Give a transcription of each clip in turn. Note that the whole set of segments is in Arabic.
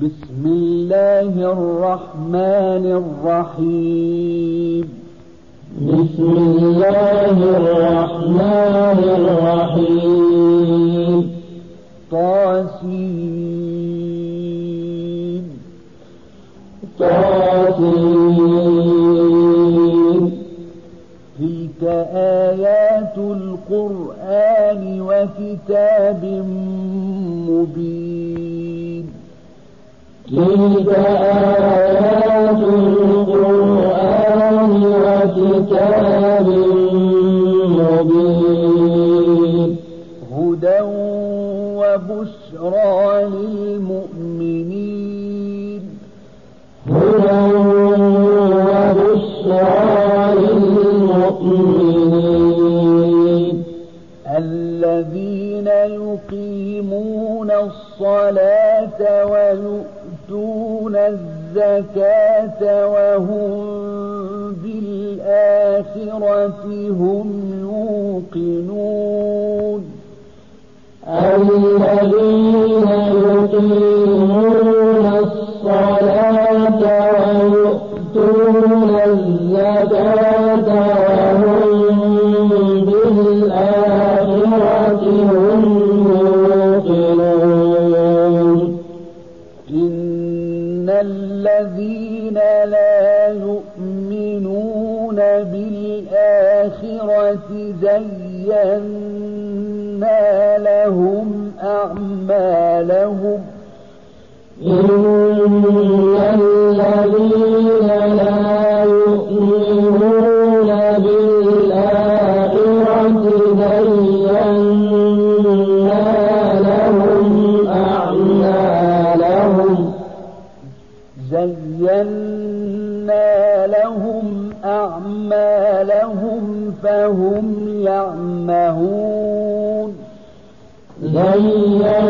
بسم الله الرحمن الرحيم. بسم الله الرحمن الرحيم. طاسين. طاسين. تلك آيات القرآن وكتاب مبين. تلك آيات القرآن وكتاب مبين هدى وبشرى للمؤمنين. هدى وبشرى للمؤمنين الذين يقيمون الصلاة ويؤتون الزكاة وهم بالآخرة هم يوقنون. الذين يقيمون الصلاة ويؤتون الزكاة بالآخرة زينا لهم أعمالهم. إن الذين لا يؤمنون بالآخرة زينا لهم أعمالهم زينا لهم أعمالهم. فهم يعمهون. زينا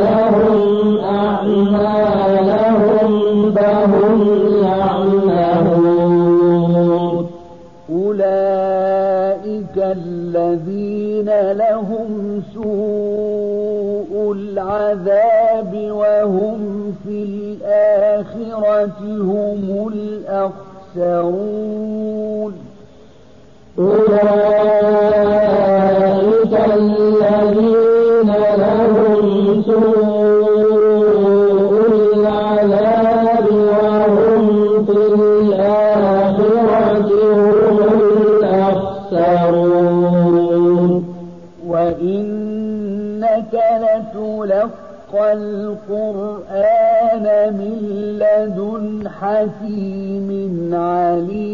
لهم أعمالهم فهم يعمهون أولئك الذين لهم سوء العذاب وهم في الآخرة هم الأخسرون. أولئك الذين لهم سوء العذاب وهم في الآخرة هم وإنك لتلقى القرآن من لدن حكيم عليم.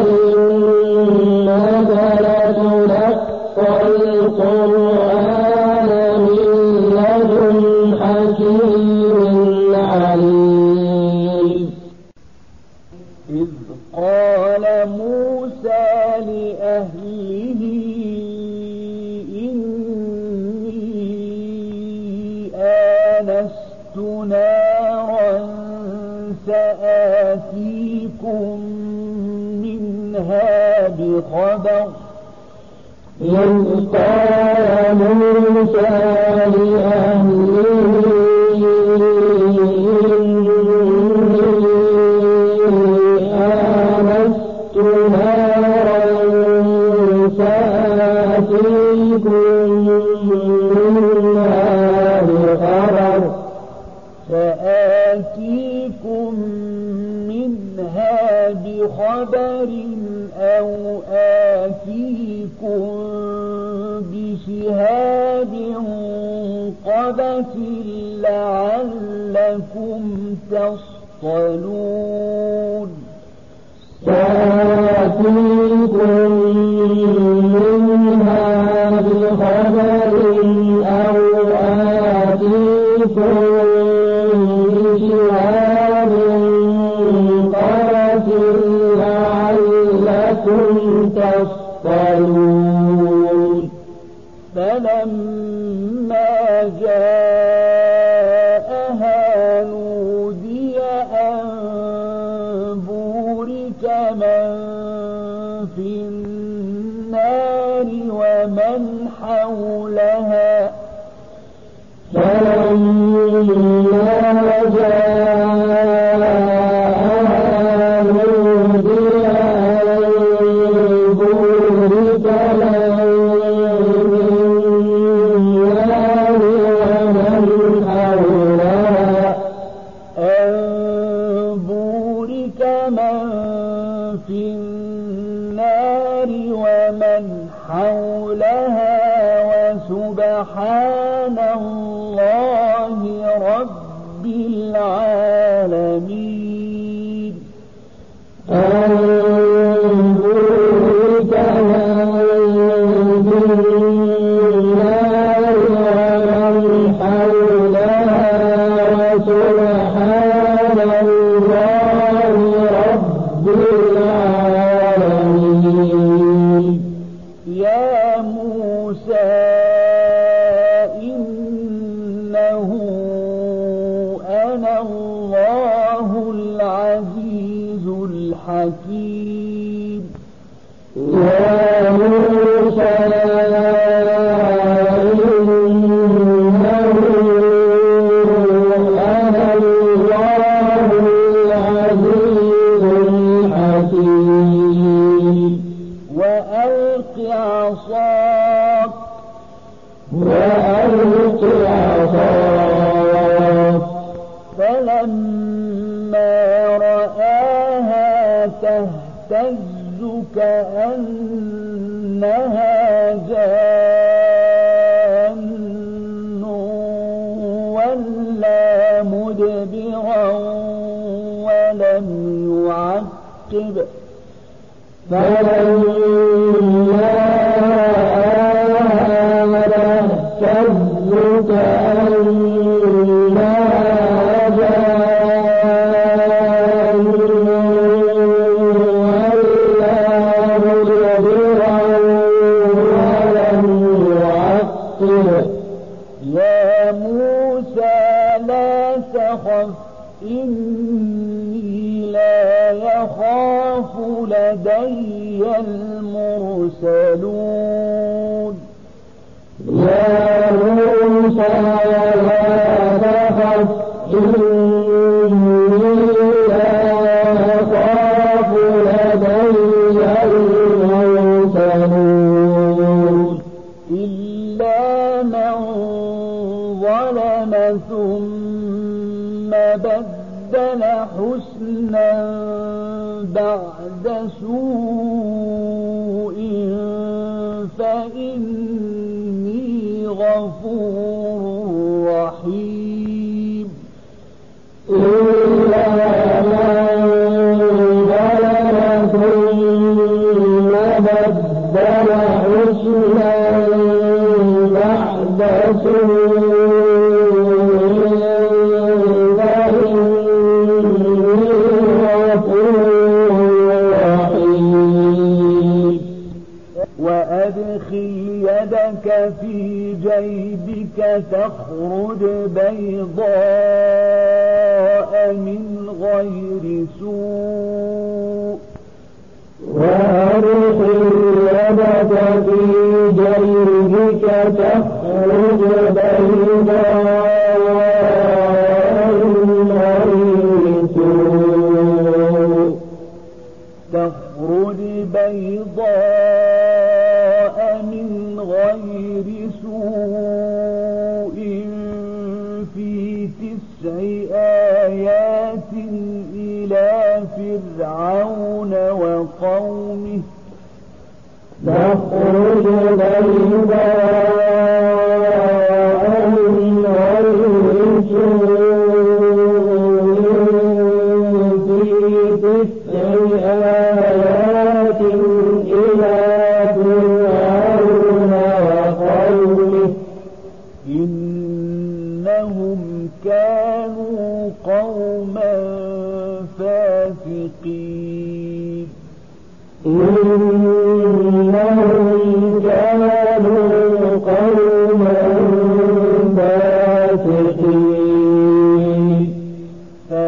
وإنك لتلقى القرآن منها بخبر إذ قال موسى لأهله قبس لعلكم تصطلون سآتيكم منها أو آتيكم في النار ومن حولها فلن جاء فلن لدي المرسلون. يا جيبك تخرج بيضاء من غير سوء. وأرسل يدك في جيبك تخرج بيضاء نخرج بيضاء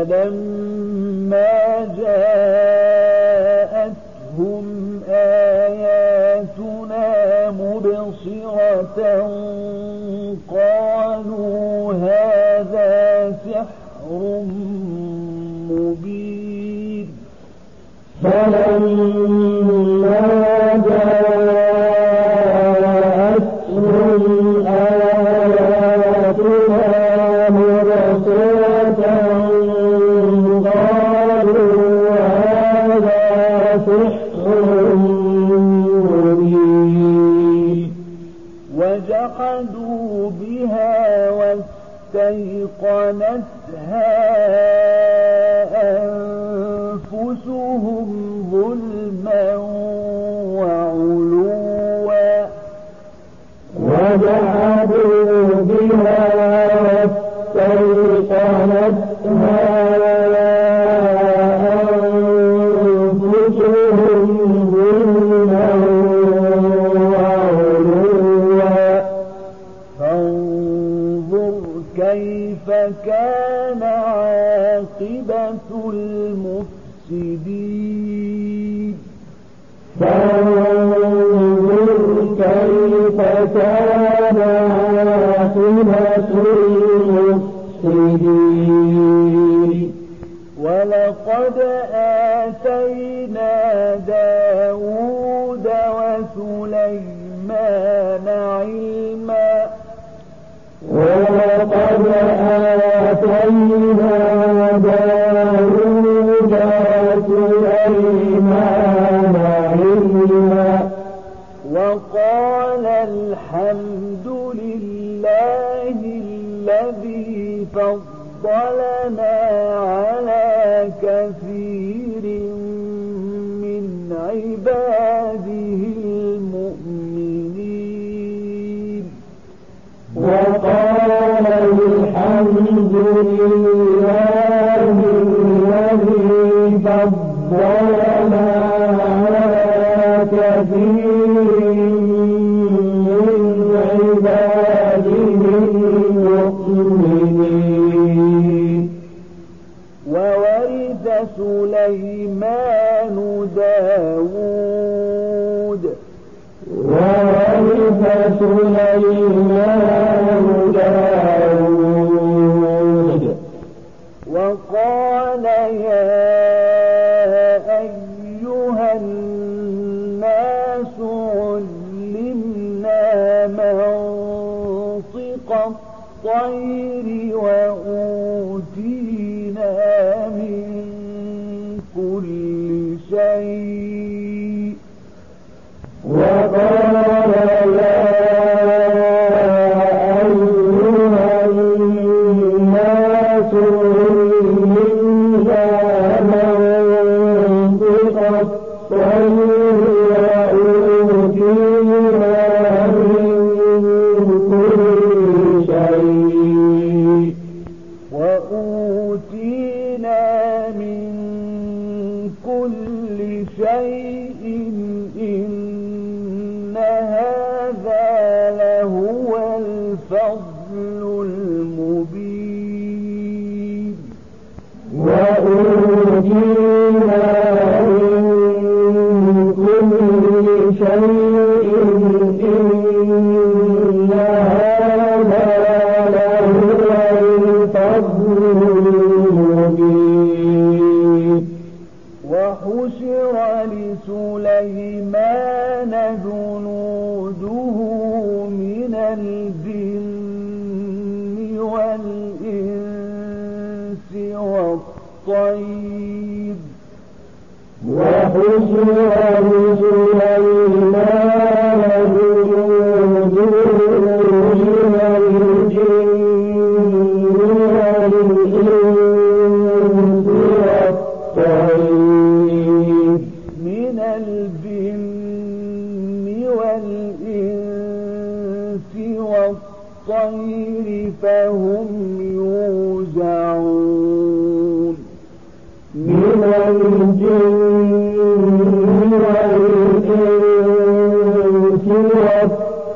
فلما ولقد آتينا داود وسليمان علما. ولقد آتينا داود وسليمان علما. وقال الحمد فضلنا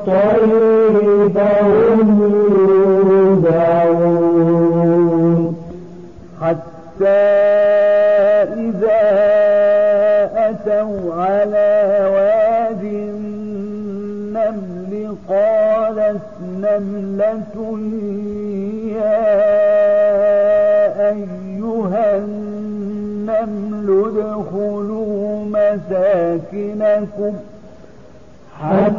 الطيب فهم يوزعون حتى إذا أتوا على واد النمل قالت نملة يا أيها النمل ادخلوا مساكنكم حتى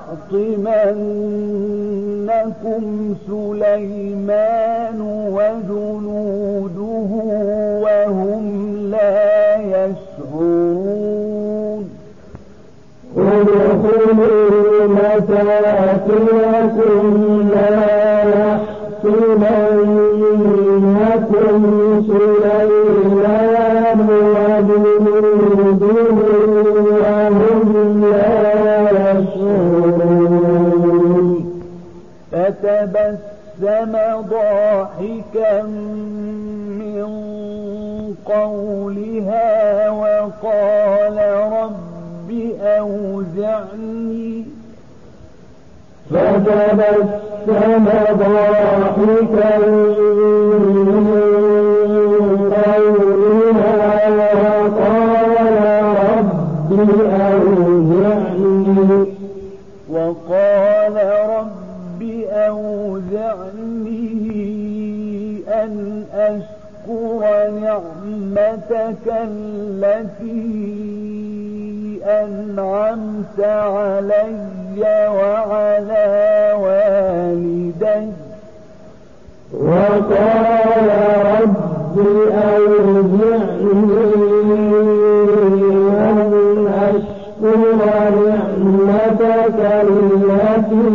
يحطمنكم سليمان وجنوده وهم لا يشعرون. ادخلوا لا يحطمنكم سليمان وجنوده فتبسم ضاحكا من قولها وقال رب أوزعني. فتبسم ضاحكا من قولها وقال رب أوزعني. أشكر نعمتك التي أنعمت علي وعلى والدي. وقال رب أوزعني أن أشكر نعمتك التي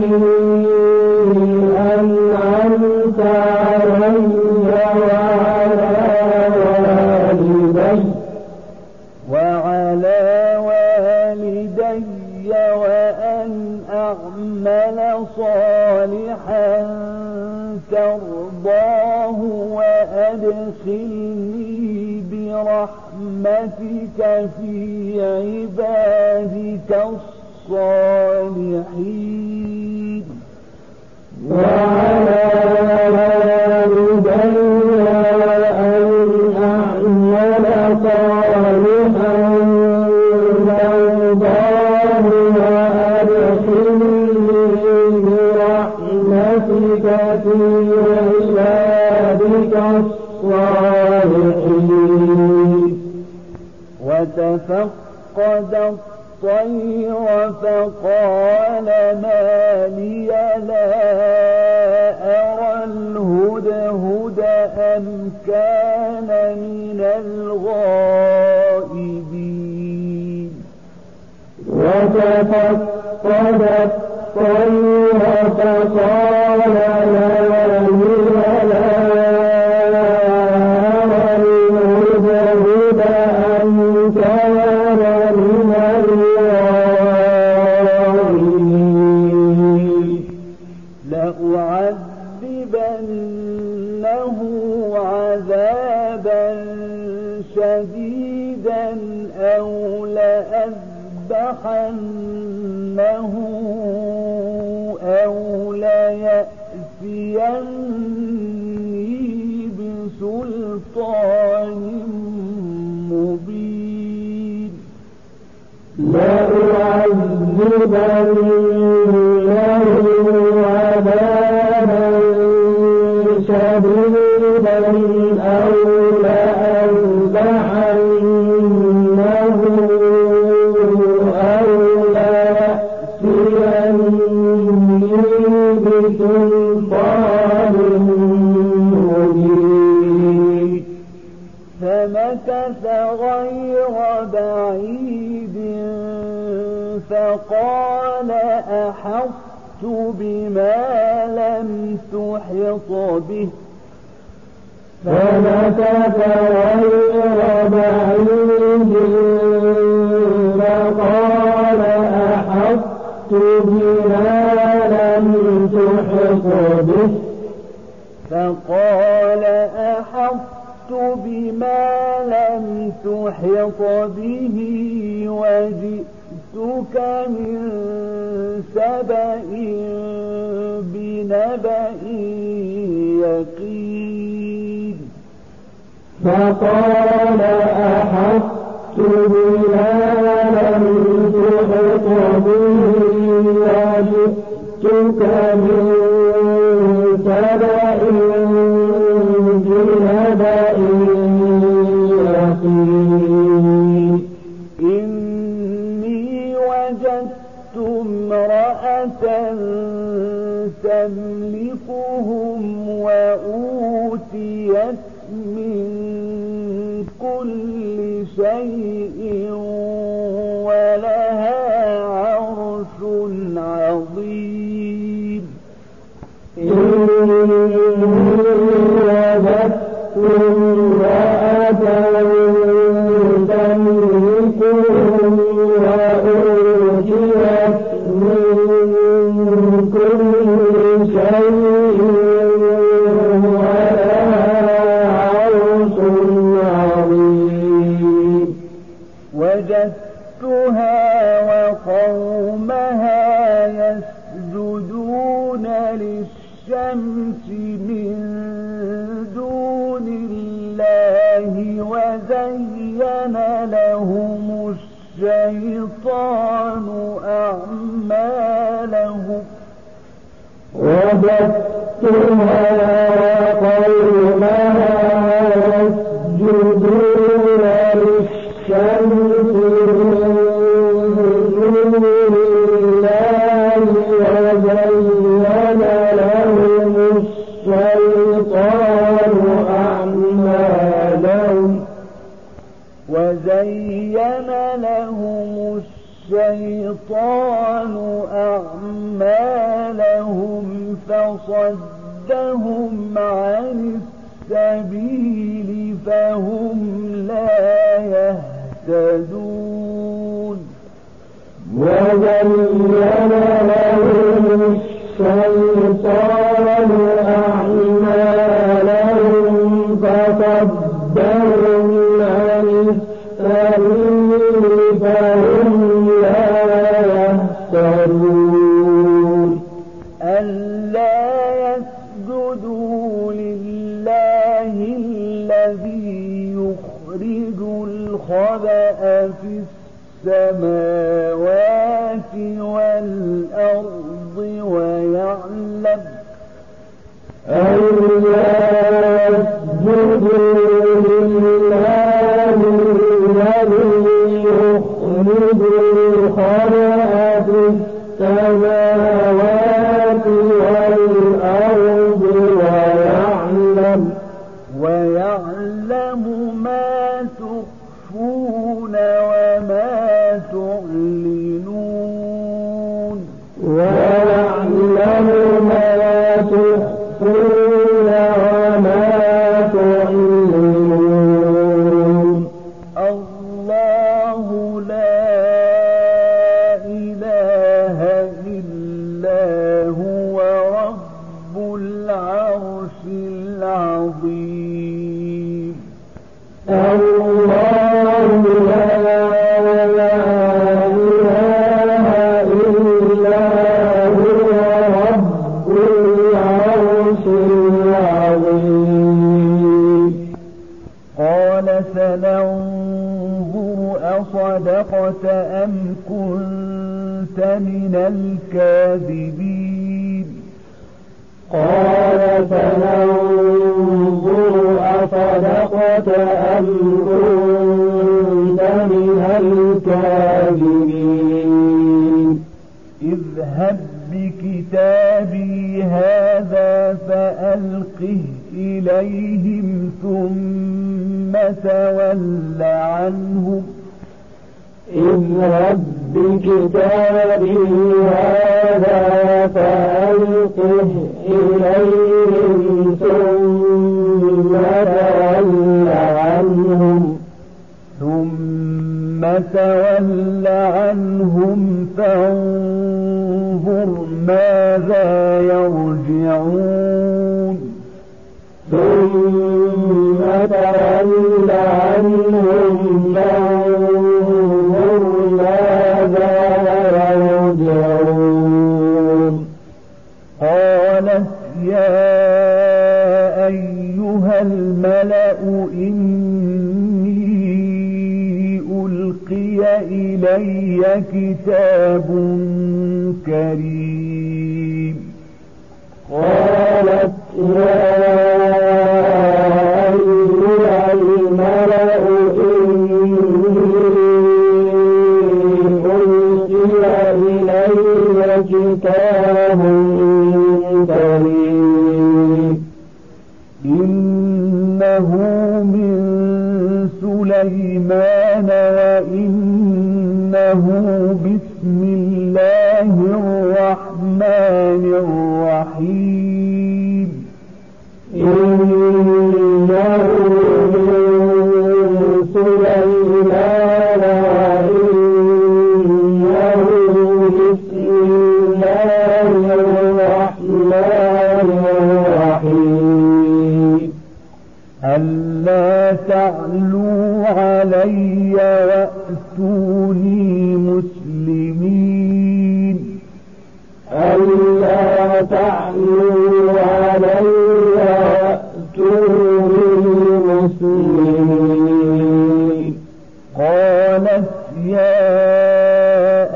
فقال أحطت بما لم تحط به. فمكث غير بعيد فقال أحطت بما لم تحط به. فقال أحطت بما لم تحط به وجئتك من سبأ بنبأ يقين. فقال أحطت بما لم تحط به وجئتك من سبأ بنبأ يقين. تملكهم وأوتيت من كل شيء للشمس من دون الله وزين لهم الشيطان أعمالهم. وجدتها وقومها يسجدون للشمس. وزين لهم الشيطان أعمالهم فصدهم عن السبيل فهم لا يهتدون. وزين لهم الشيطان أعمالهم السماوات والأرض ويعلم ألا أصدقت أم كنت من الكاذبين؟ قال سننظر أصدقت أم كنت من الكاذبين؟ اذهب بكتابي هذا فألقه إليهم ثم تول عنهم. اذهب بكتابي هذا فألقه إليهم ثم تول عنهم. ثم تول عنهم فانظر ماذا يرجعون. إلي كتاب كريم. قالت يا أرسل إلي كتاب كريم إنه من سليمان له بسم الله الرحمن الرحيم. إنه من سليمان ألا تعلوا علي وأتوني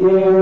Yeah.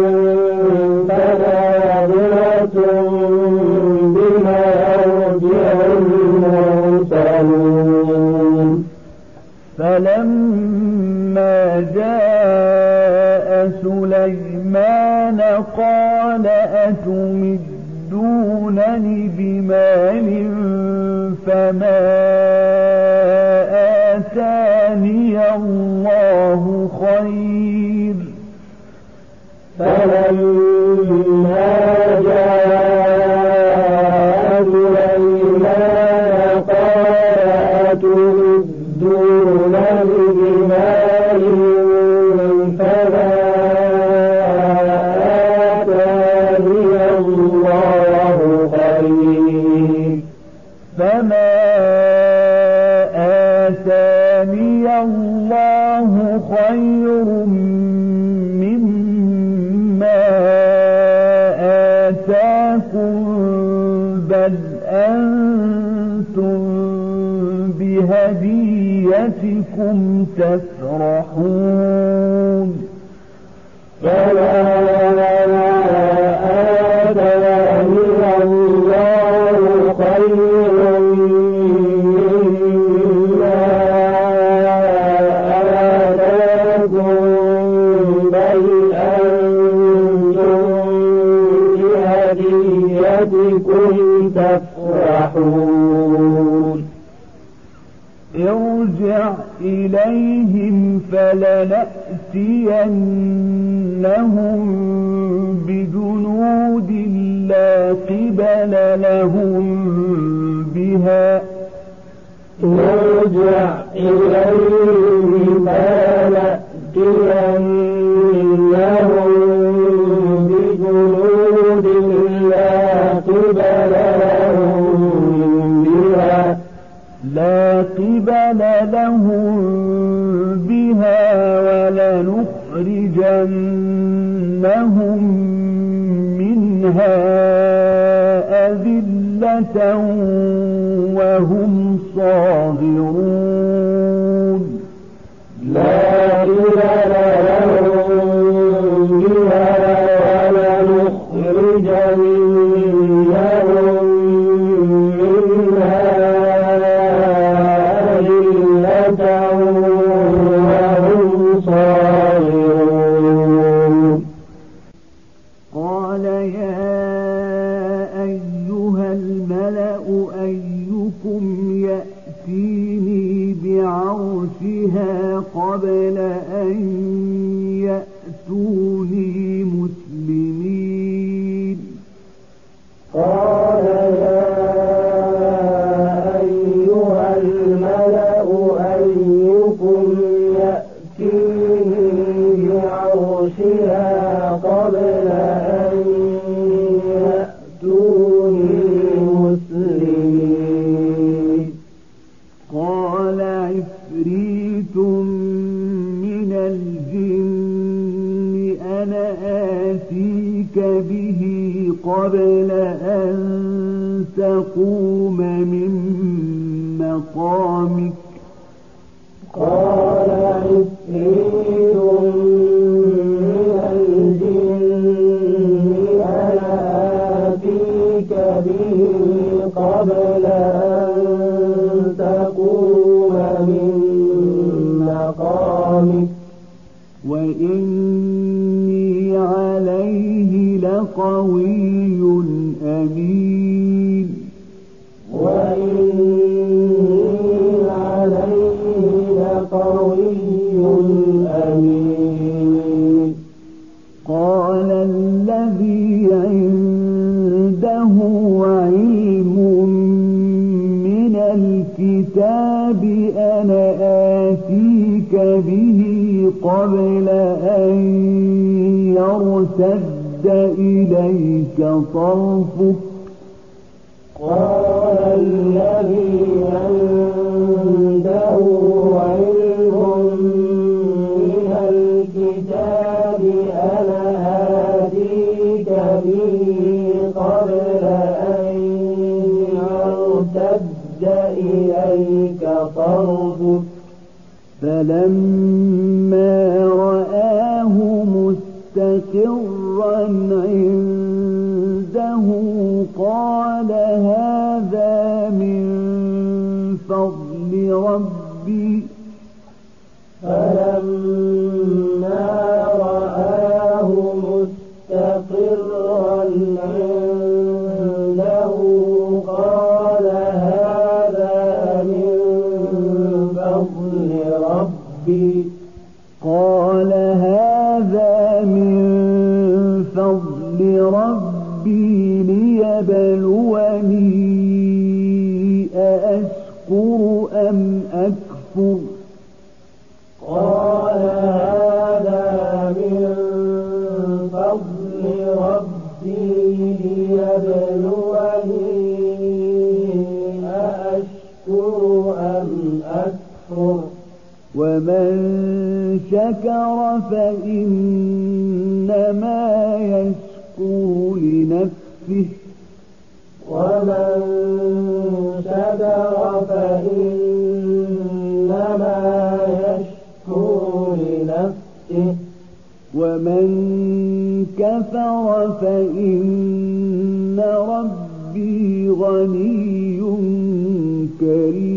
وارتد إليك طرفك فلما رآه مستقرا عنده قال هذا من فضل ربي أشكر أم أكفر قال هذا من فضل ربي ليبلوني أشكر أم أكفر ومن شكر فإنما يشكر لنفسه ومن كفر فإن ربي غني كريم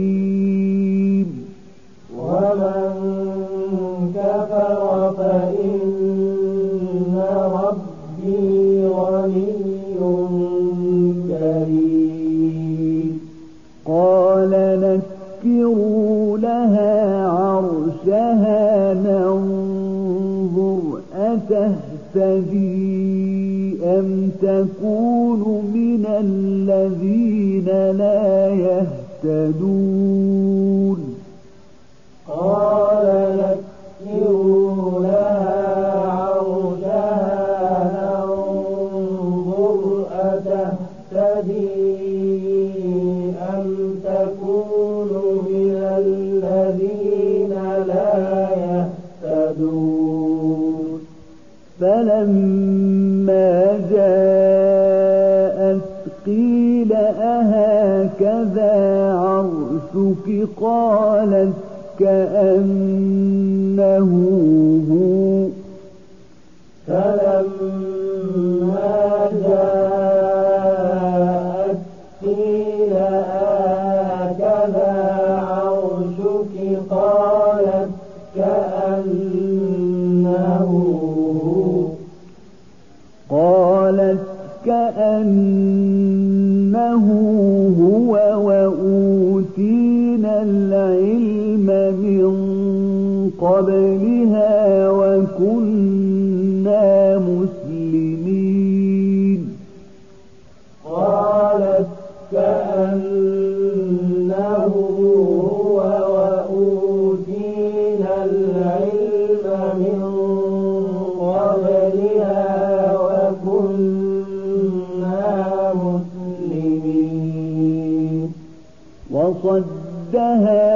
تهتدي أم تكون من الذين لا يهتدون نفسك قالت كأنه قبلها وكنا مسلمين. قالت كأنه هو وأوتينا العلم من قبلها وكنا مسلمين. وصدها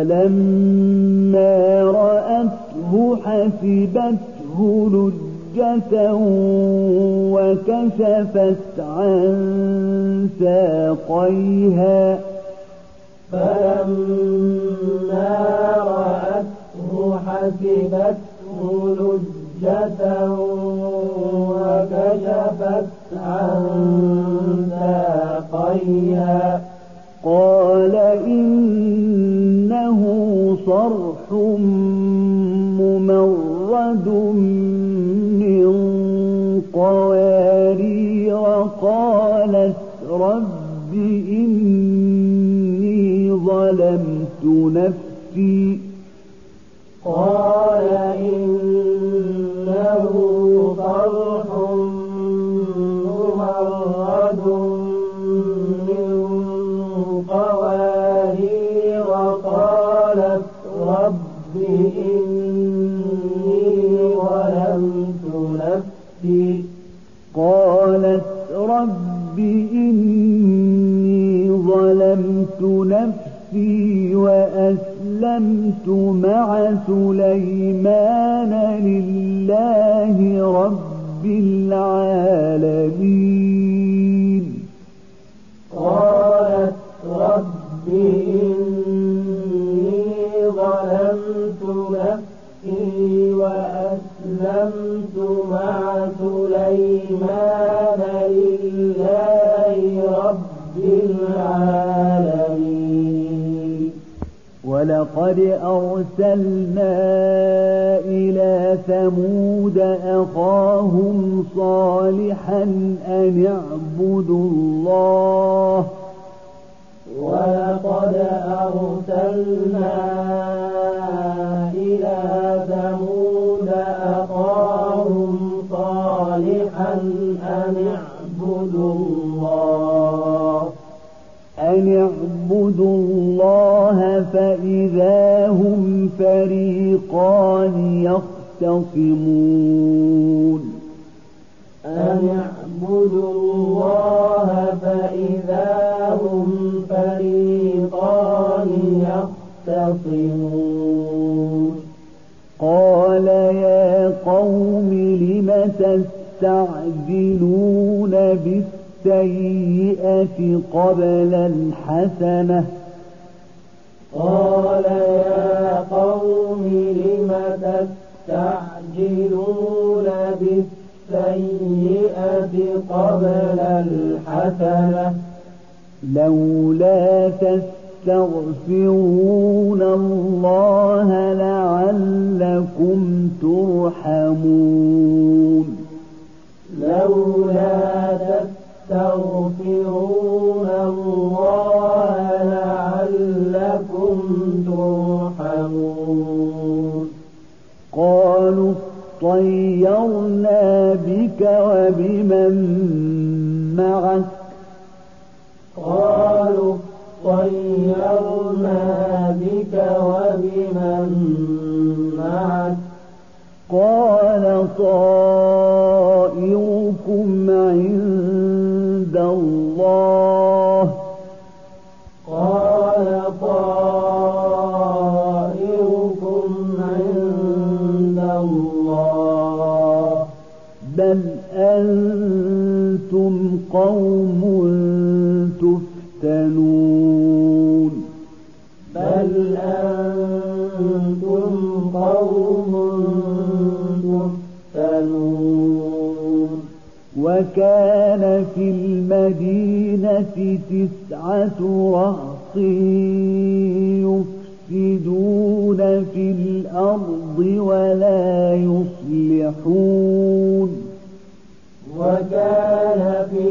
فلما رأته حسبته لجة وكشفت عن ساقيها فلما رأته حسبته لجة وكشفت عن ساقيها قال صرح ممرد لولا تستغفرون الله لعلكم ترحمون. لولا تستغفرون الله لعلكم ترحمون. قالوا طيرنا بك وبمن معك. طيرنا بك وبمن معك قال طائركم عند الله قال طائركم عند الله بل أنتم قوم تفتنون وكان في المدينة تسعة رهط يفسدون في الأرض ولا يصلحون. وكان في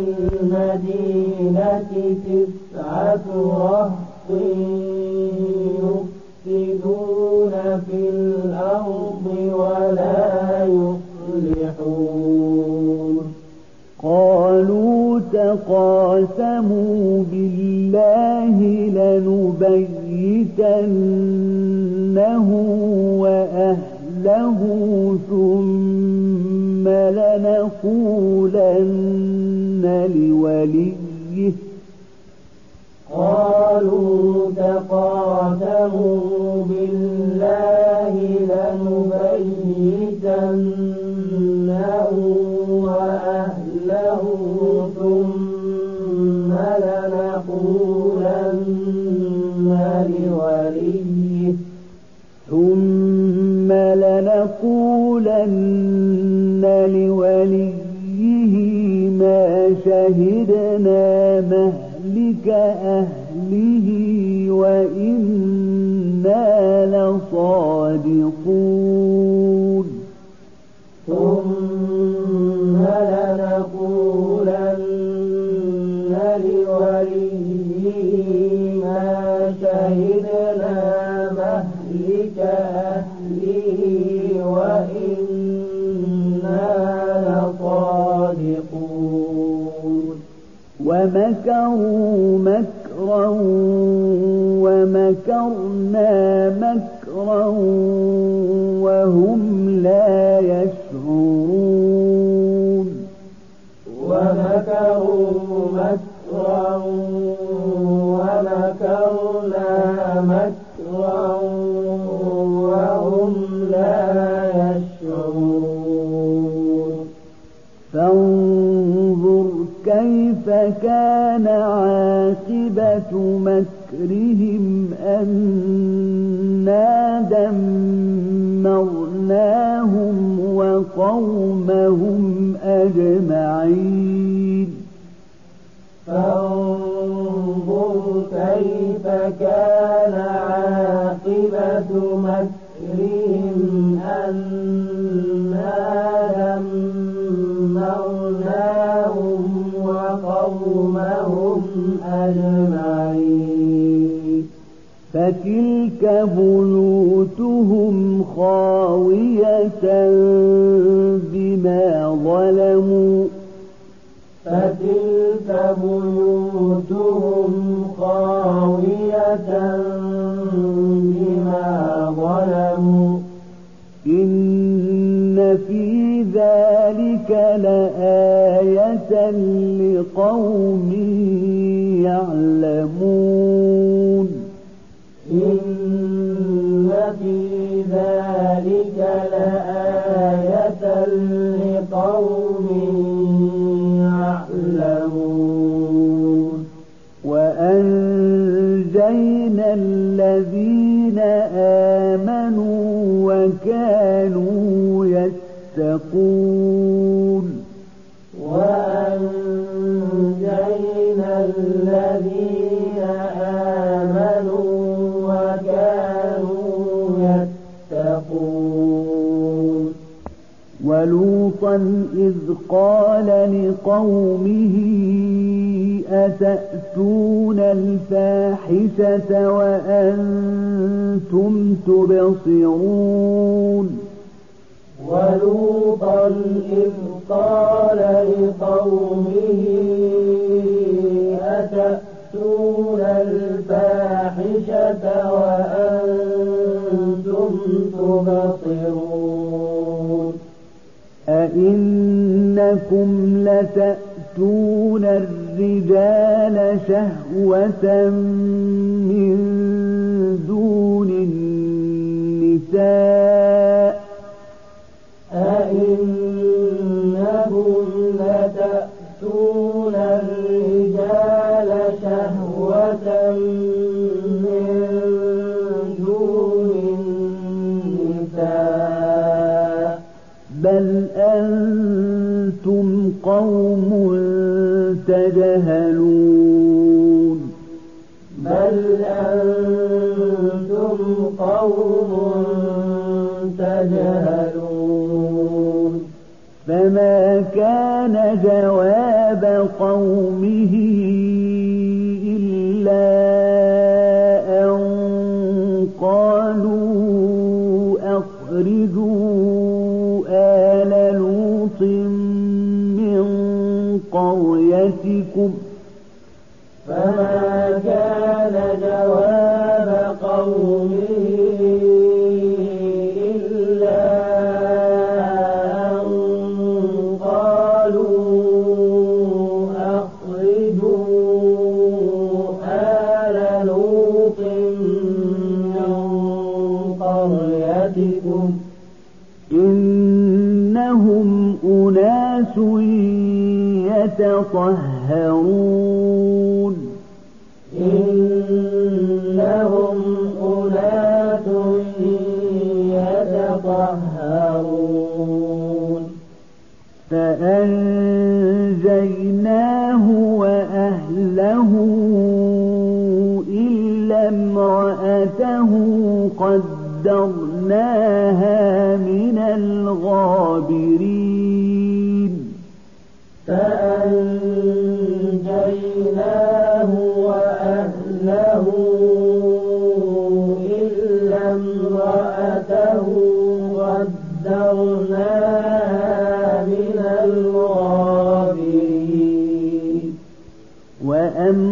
المدينة تسعة رهط قالوا تقاسموا بالله لنبيتنه وأهله ثم لنقولن لوليه. قالوا تقاسموا بالله لنبيتنه لنقولن لوليه ما شهدنا مهلك أهله وإنا لصادقون ومكروا مكرا ومكرنا مكرا وهم كيف كان عاقبة مكرهم أنا دمرناهم وقومهم أجمعين. فانظر كيف كان عاقبة مكرهم. أجمعين. فتلك بيوتهم خاوية بما ظلموا. فتلك بيوتهم خاوية بما ظلموا. إن في ذلك لآية لقومه يعلمون. إن في ذلك لآية لقوم يعلمون. وأنجينا الذين آمنوا وكانوا يتقون. تبصرون يتطهرون فأنجيناه وأهله إلا امرأته قدرناها من الغابرين. فأنجيناه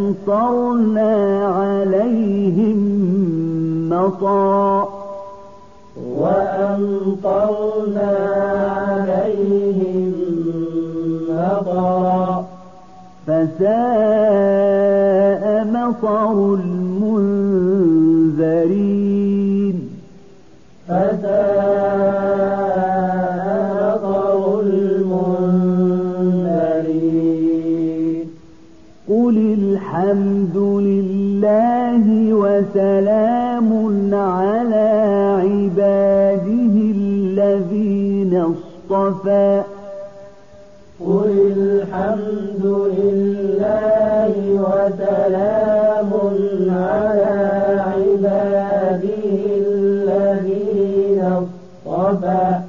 وأمطرنا عليهم مطرا. وأمطرنا عليهم مطرا. فساء مطر المنذرين. وسلام على عباده الذين اصطفى. قل الحمد لله وسلام على عباده الذين اصطفى.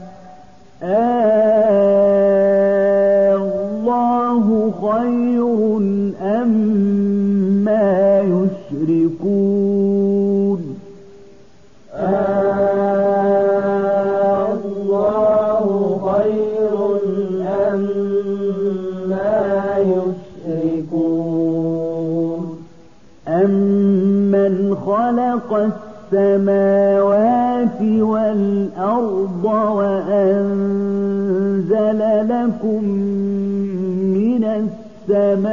السماوات والأرض وأنزل لكم من السماء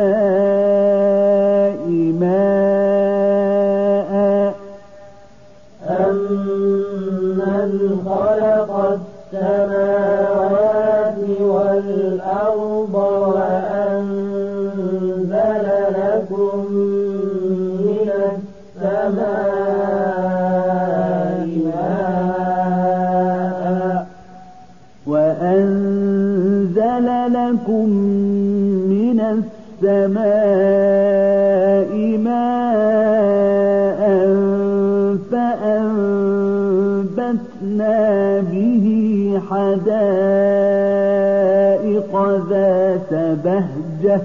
ماء. أمن خلق السماوات والأرض السماء ماء فأنبتنا به حدائق ذات بهجة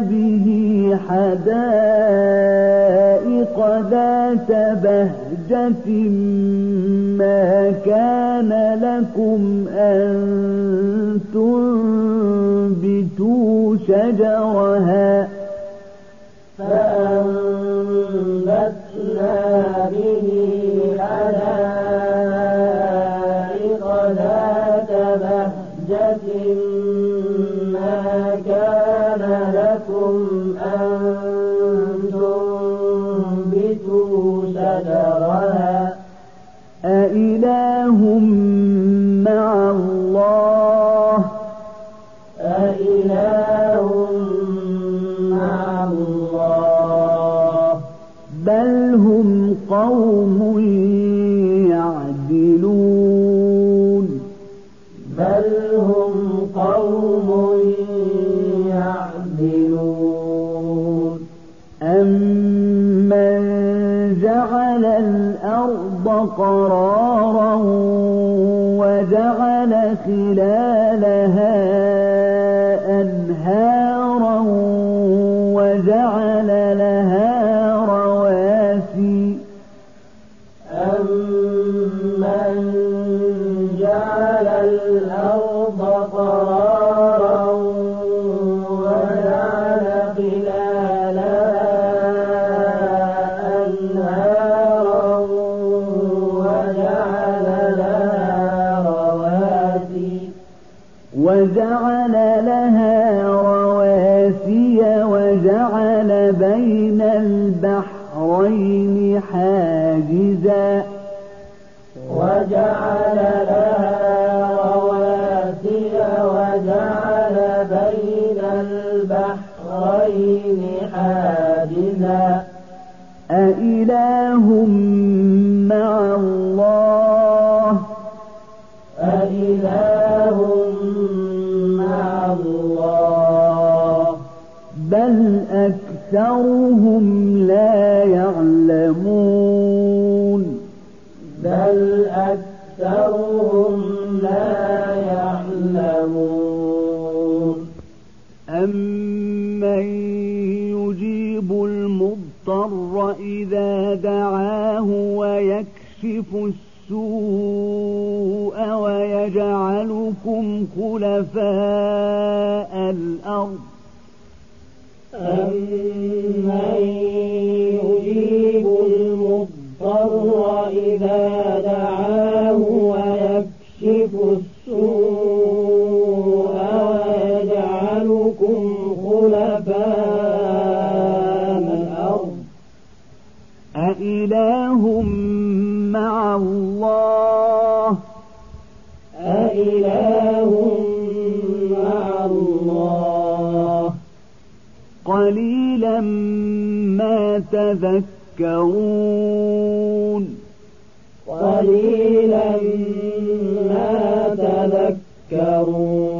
به حدائق ذات بهجة ما كان لكم أن تنبتوا شجرها هم قوم يعدلون. بل هم قوم يعدلون. أمن جعل الأرض قرارا وجعل خلالها وجعل لها رواسي وجعل بين البحرين حاجزا. وجعل لها رواسي وجعل بين البحرين حاجزا. أإله أكثرهم لا يعلمون. بل أكثرهم لا يعلمون. أمن يجيب المضطر إذا دعاه ويكشف السوء ويجعلكم خلفاء الأرض؟ أمن الله. أإله مع الله. قليلا ما تذكرون. قليلا ما تذكرون.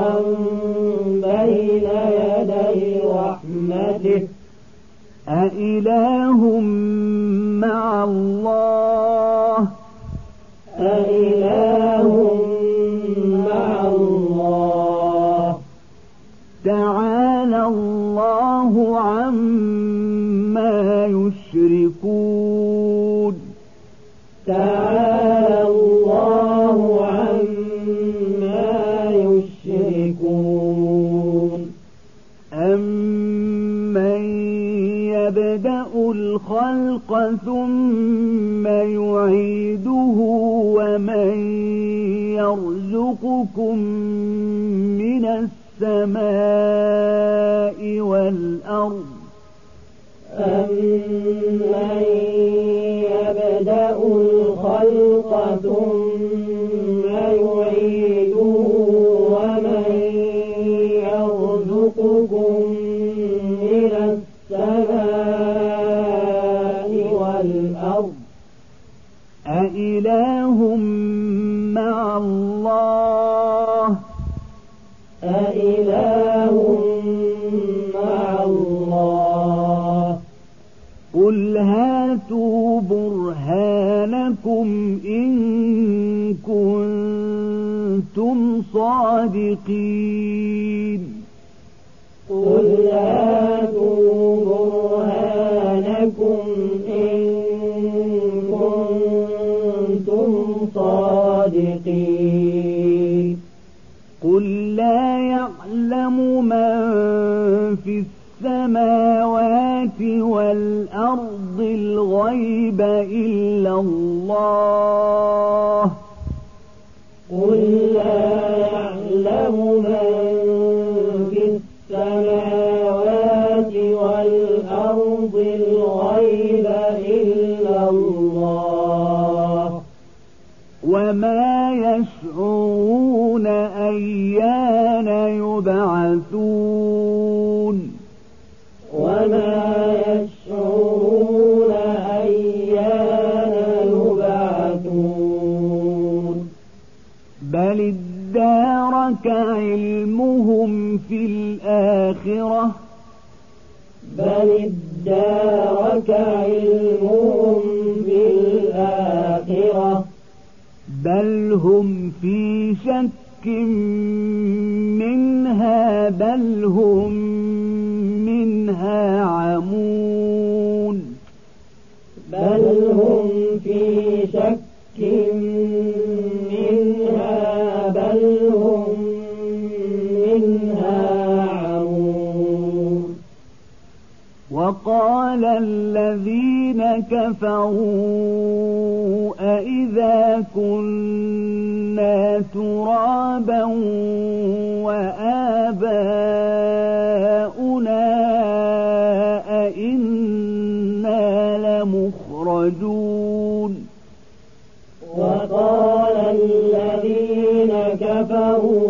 بشرا يرزقكم من السماء والأرض أمن يبدأ الخلق ثم يعيده ومن يرزقكم من السماء والأرض أإله مع الله برهانكم إن كنتم صادقين. قل هاتوا برهانكم إن كنتم صادقين. قل لا يعلم من في السماوات والأرض الغيب إلا الله قل لا يعلم من في السماوات والأرض الغيب إلا الله وما يشعرون أيان يبعثون ادارك علمهم في الآخرة. بل ادارك علمهم في الآخرة. بل هم في شك منها بل هم منها عمون. بل هم وقال الذين كفروا أئذا كنا ترابا وآباؤنا أئنا لمخرجون وقال الذين كفروا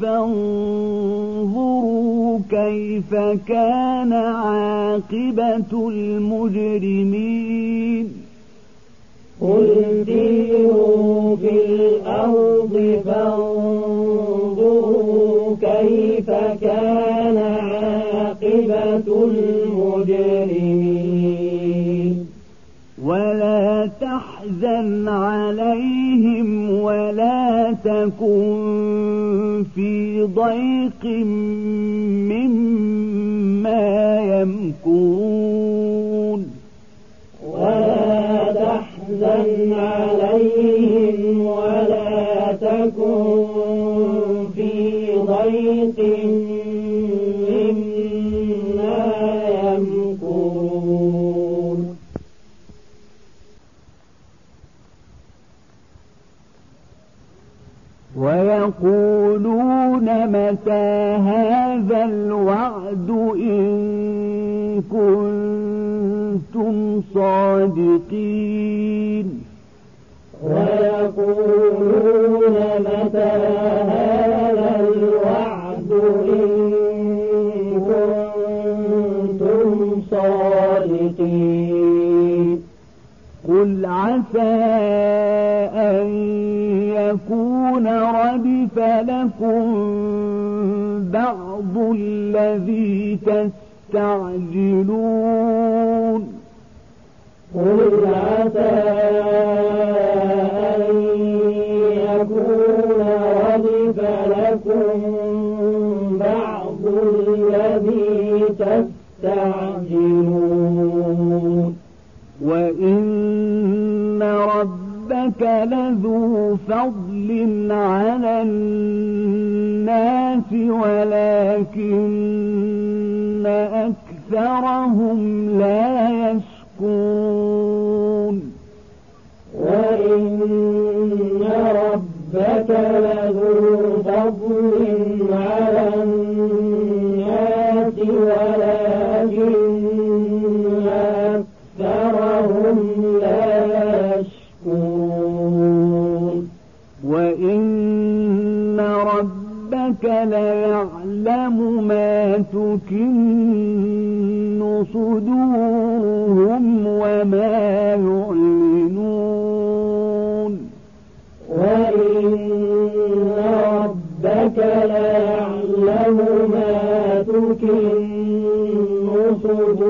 فانظروا كيف كان عاقبة المجرمين. قل ديروا في الأرض فانظروا كيف كان عاقبة المجرمين. ولا تحزن عليهم ولا تكن في ضيق مما يمكرون. متى هذا الوعد إن كنتم صادقين ويقولون متى هذا الوعد إن كنتم صادقين قل عسى أن يكون ردف لكم بعض الذي تستعجلون قل عسى أن يكون ردف لكم بعض الذي تستعجلون وإن ربك لذو فضل على الناس ولكن أكثرهم لا يشكون وإن ربك لذو فضل ربك ليعلم ما تكن صدورهم وما يعلنون. وإن ربك ليعلم ما تكن صدورهم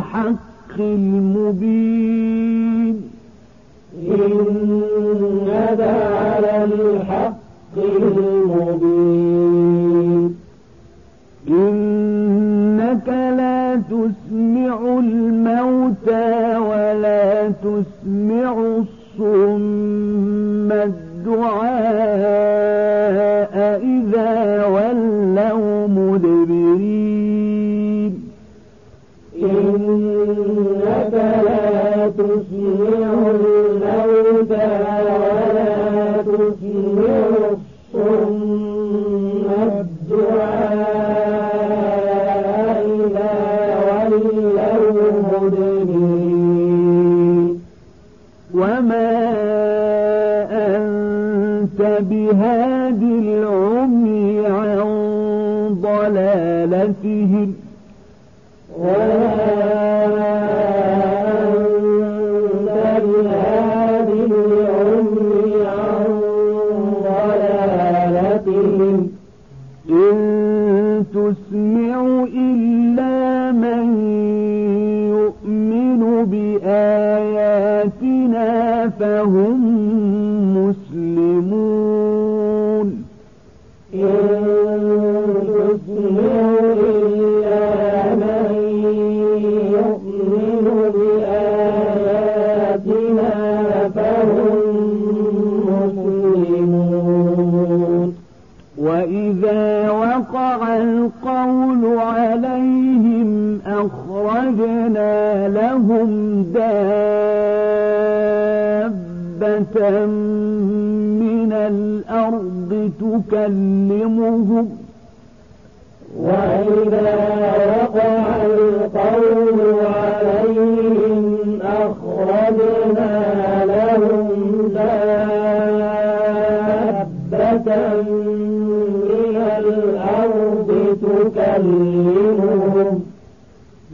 الحق المبين. إنك على الحق المبين. إنك لا تسمع الموتى ولا تسمع الصم الدعاء. ضلالتهم تسمع إلا من يؤمن بآياتنا فهم مسلمون القول عليهم أخرجنا لهم دابة من الأرض تكلمهم. وإذا وقع القول عليهم أخرجنا لهم دابة تكلمهم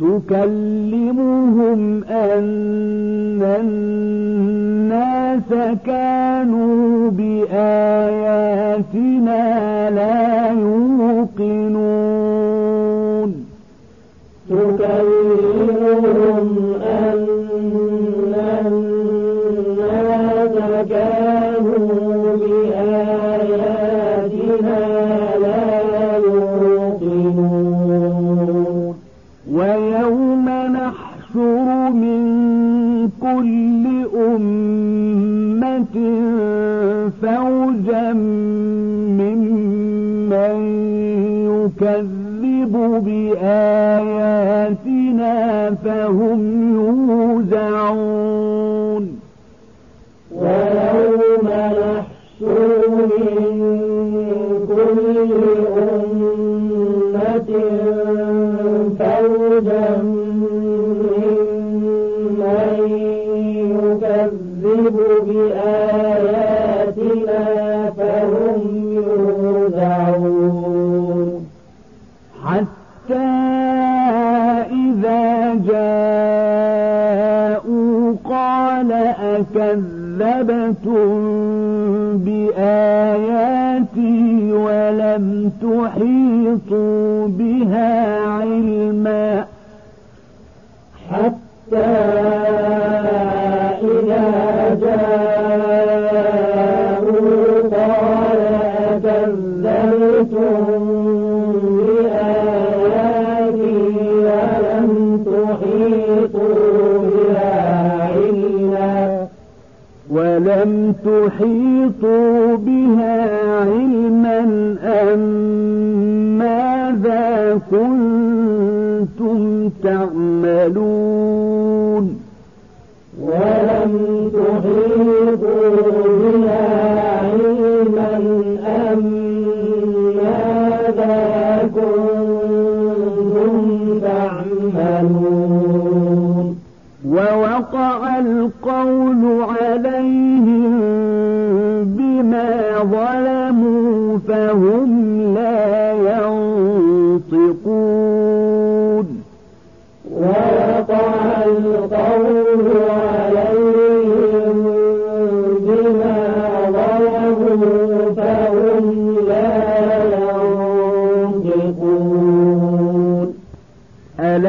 تكلمهم أن الناس كانوا بآياتنا لا يوقنون. تكلمهم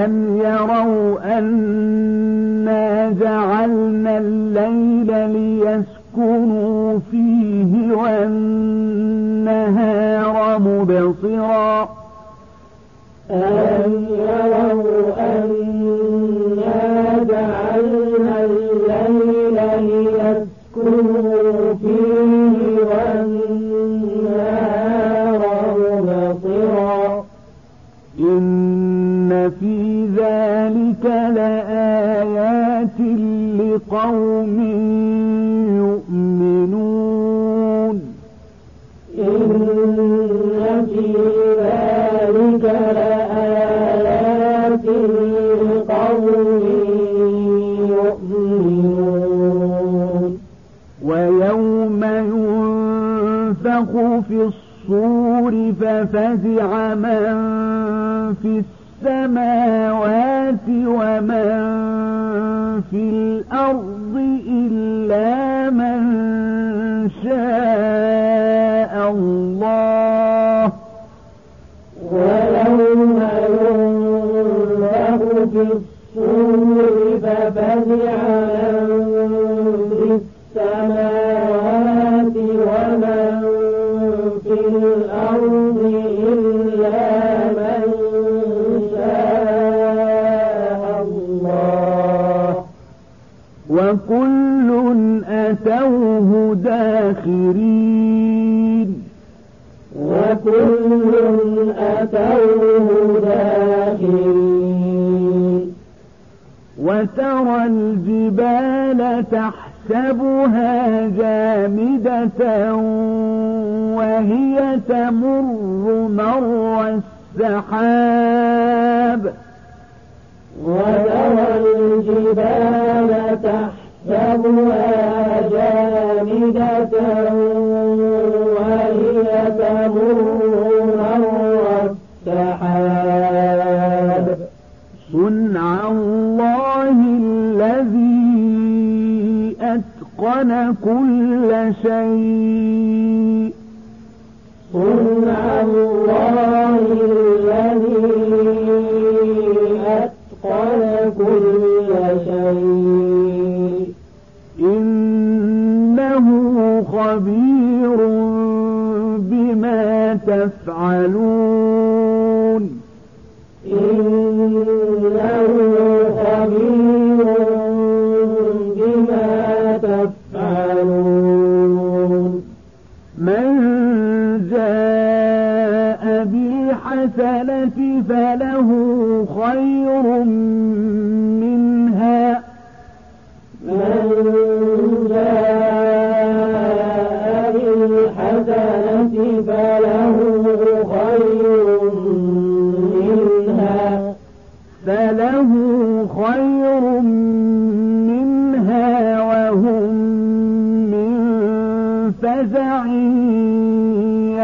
أَلَمْ يَرَوْا أَنَّا جَعَلْنَا اللَّيْلَ لِيَسْكُنُوا فِيهِ وَالنَّهَارَ مُبْصِرًا. ذلك لآيات لقوم يؤمنون. إن في ذلك لآيات لقوم يؤمنون. ويوم ينفخ في الصور ففزع من في السماوات ومن في الأرض إلا من شاء الله. ويوم ينفخ في الصور ففزع من في السماوات وكل أتوه داخرين. وكل أتوه داخرين. وترى الجبال تحسبها جامدة وهي تمر مر السحاب. وترى الجبال تحسبها جامدة وهي تمر مر السحاب صنع الله الذي أتقن كل شيء. صنع الله الذي تفعلون. إنه خبير بما تفعلون. من جاء بالحسنة فله خير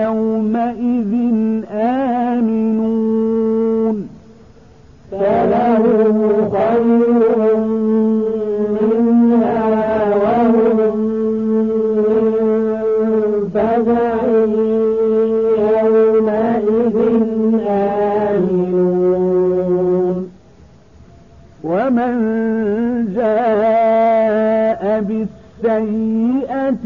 يومئذ آمنون. فله خير منها يومئذ آمنون. ومن جاء بالسيئة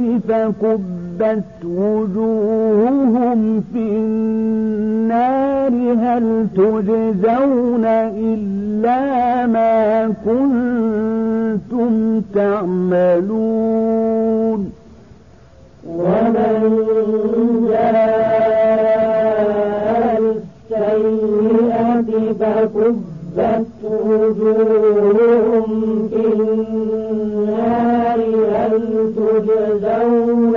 فكبت وجوههم في النار هل تجزون إلا ما كنتم تعملون ومن جاء بالسيئة فكبت وجوههم في النار هل تجزون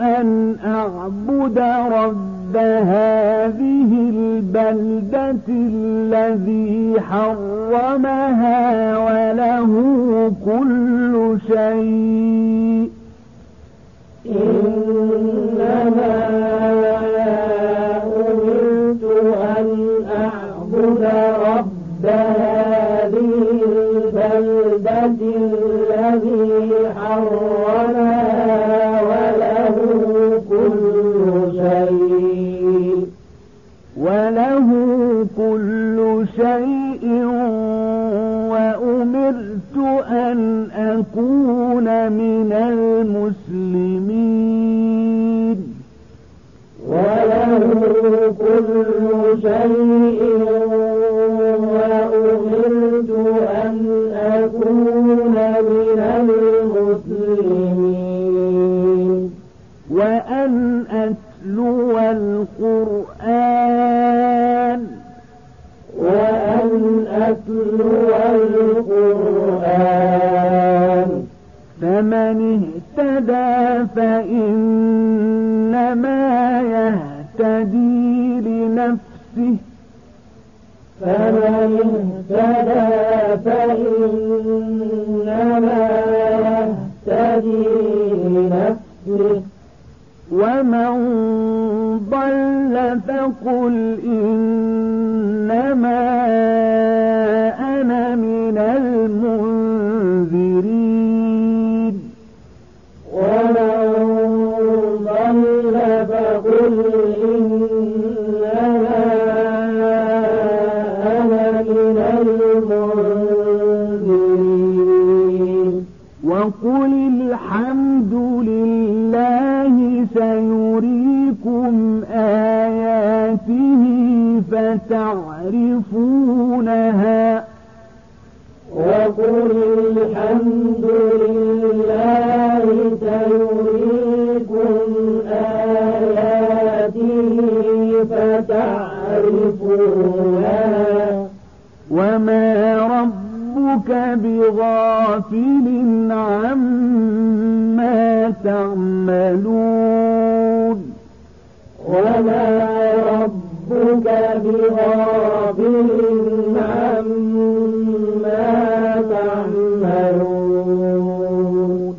أن أعبد رب هذه البلدة الذي حرمها وله كل شيء.